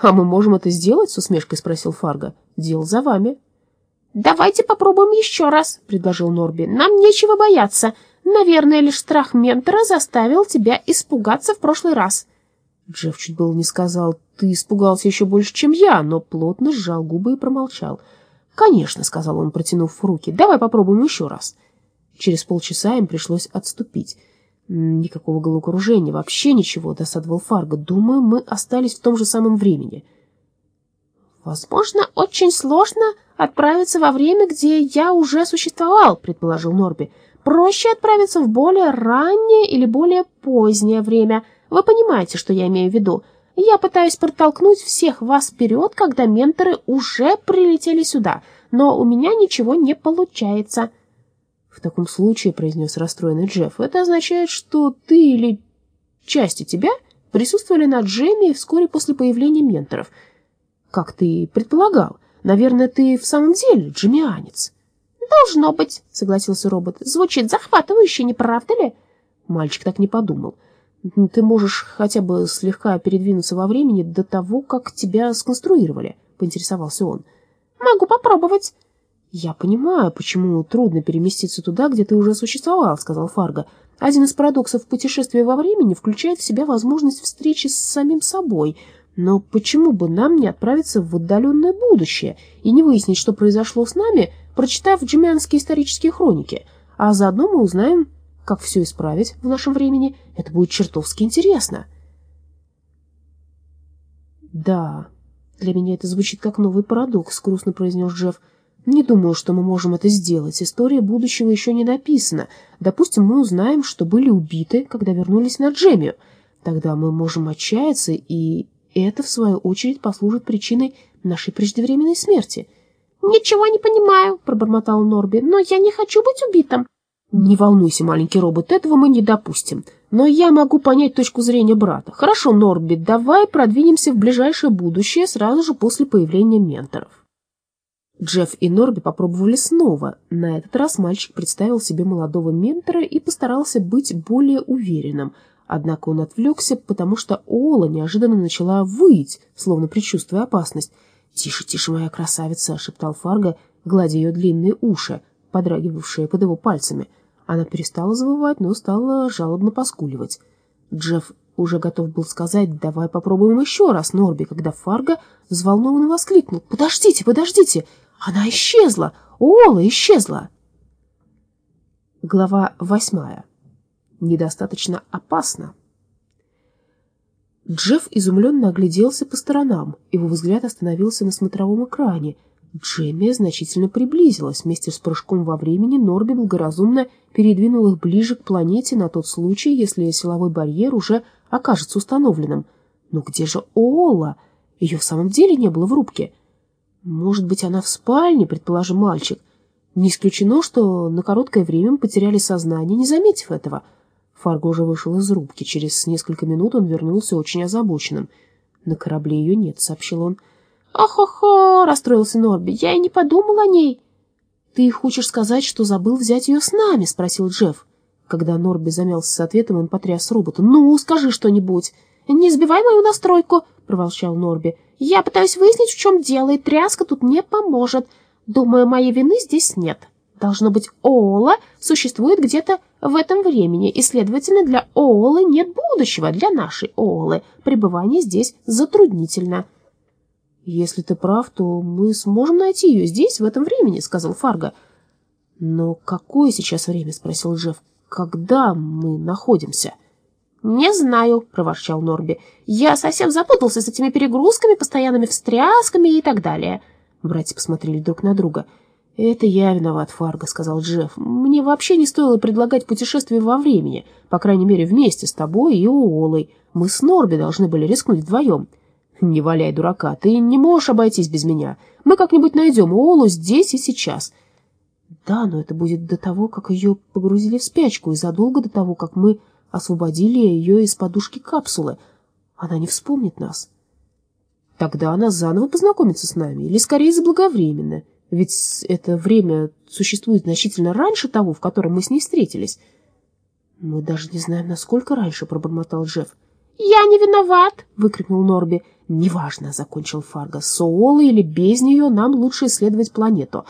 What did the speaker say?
«А мы можем это сделать?» — с усмешкой спросил Фарго. «Дело за вами». «Давайте попробуем еще раз», — предложил Норби. «Нам нечего бояться. Наверное, лишь страх ментора заставил тебя испугаться в прошлый раз». Джефф чуть было не сказал, «Ты испугался еще больше, чем я», но плотно сжал губы и промолчал. «Конечно», — сказал он, протянув руки, — «давай попробуем еще раз». Через полчаса им пришлось отступить. Никакого головокружения, вообще ничего, досадовал Фарго. Думаю, мы остались в том же самом времени. Возможно, очень сложно отправиться во время, где я уже существовал, предположил Норби. Проще отправиться в более раннее или более позднее время. Вы понимаете, что я имею в виду. Я пытаюсь протолкнуть всех вас вперед, когда менторы уже прилетели сюда, но у меня ничего не получается. «В таком случае», — произнес расстроенный Джефф, «это означает, что ты или части тебя присутствовали на Джемме вскоре после появления менторов. Как ты предполагал, наверное, ты в самом деле джемианец». «Должно быть», — согласился робот. «Звучит захватывающе, не правда ли?» Мальчик так не подумал. «Ты можешь хотя бы слегка передвинуться во времени до того, как тебя сконструировали», — поинтересовался он. «Могу попробовать». «Я понимаю, почему трудно переместиться туда, где ты уже существовал», — сказал Фарго. «Один из парадоксов путешествия во времени включает в себя возможность встречи с самим собой. Но почему бы нам не отправиться в отдаленное будущее и не выяснить, что произошло с нами, прочитав джемианские исторические хроники? А заодно мы узнаем, как все исправить в нашем времени. Это будет чертовски интересно». «Да, для меня это звучит как новый парадокс», — грустно произнес Джефф. Не думаю, что мы можем это сделать. История будущего еще не написана. Допустим, мы узнаем, что были убиты, когда вернулись на Джемию. Тогда мы можем отчаяться, и это, в свою очередь, послужит причиной нашей преждевременной смерти. «Ничего не понимаю», — пробормотал Норби, — «но я не хочу быть убитым». «Не волнуйся, маленький робот, этого мы не допустим. Но я могу понять точку зрения брата. Хорошо, Норби, давай продвинемся в ближайшее будущее сразу же после появления менторов». Джефф и Норби попробовали снова. На этот раз мальчик представил себе молодого ментора и постарался быть более уверенным. Однако он отвлекся, потому что Ола неожиданно начала выть, словно предчувствуя опасность. «Тише, тише, моя красавица!» — шептал Фарго, гладя ее длинные уши, подрагивавшие под его пальцами. Она перестала завывать, но стала жалобно поскуливать. Джефф уже готов был сказать «давай попробуем еще раз, Норби», когда Фарго взволнованно воскликнул «Подождите, подождите! Она исчезла! Ола исчезла!» Глава восьмая. Недостаточно опасно. Джефф изумленно огляделся по сторонам. Его взгляд остановился на смотровом экране. Джемия значительно приблизилась. Вместе с прыжком во времени Норби благоразумно передвинул их ближе к планете на тот случай, если силовой барьер уже окажется установленным. Но где же Ола? Ее в самом деле не было в рубке. Может быть, она в спальне, предположим, мальчик. Не исключено, что на короткое время потеряли сознание, не заметив этого. Фарго уже вышел из рубки. Через несколько минут он вернулся очень озабоченным. «На корабле ее нет», — сообщил он. «Ох-охо!» — расстроился Норби. «Я и не подумал о ней». «Ты хочешь сказать, что забыл взять ее с нами?» — спросил Джефф. Когда Норби замялся с ответом, он потряс робота. «Ну, скажи что-нибудь». «Не сбивай мою настройку!» — проворчал Норби. «Я пытаюсь выяснить, в чем дело, и тряска тут не поможет. Думаю, моей вины здесь нет. Должно быть, Ола существует где-то в этом времени, и, следовательно, для Оолы нет будущего, для нашей Оолы. Пребывание здесь затруднительно». «Если ты прав, то мы сможем найти ее здесь, в этом времени», — сказал Фарго. «Но какое сейчас время?» — спросил Джефф. «Когда мы находимся?» «Не знаю», — проворчал Норби. «Я совсем запутался с этими перегрузками, постоянными встрясками и так далее». Братья посмотрели друг на друга. «Это я виноват, Фарго», — сказал Джефф. «Мне вообще не стоило предлагать путешествие во времени, по крайней мере, вместе с тобой и Уолой. Мы с Норби должны были рискнуть вдвоем». «Не валяй дурака, ты не можешь обойтись без меня. Мы как-нибудь найдем Уолу здесь и сейчас». «Да, но это будет до того, как ее погрузили в спячку, и задолго до того, как мы освободили ее из подушки капсулы. Она не вспомнит нас». «Тогда она заново познакомится с нами, или скорее заблаговременно, ведь это время существует значительно раньше того, в котором мы с ней встретились». «Мы даже не знаем, насколько раньше», — пробормотал Джефф. я не виноват!» — выкрикнул Норби. «Неважно», — закончил Фарго, — «с Оолой или без нее нам лучше исследовать планету.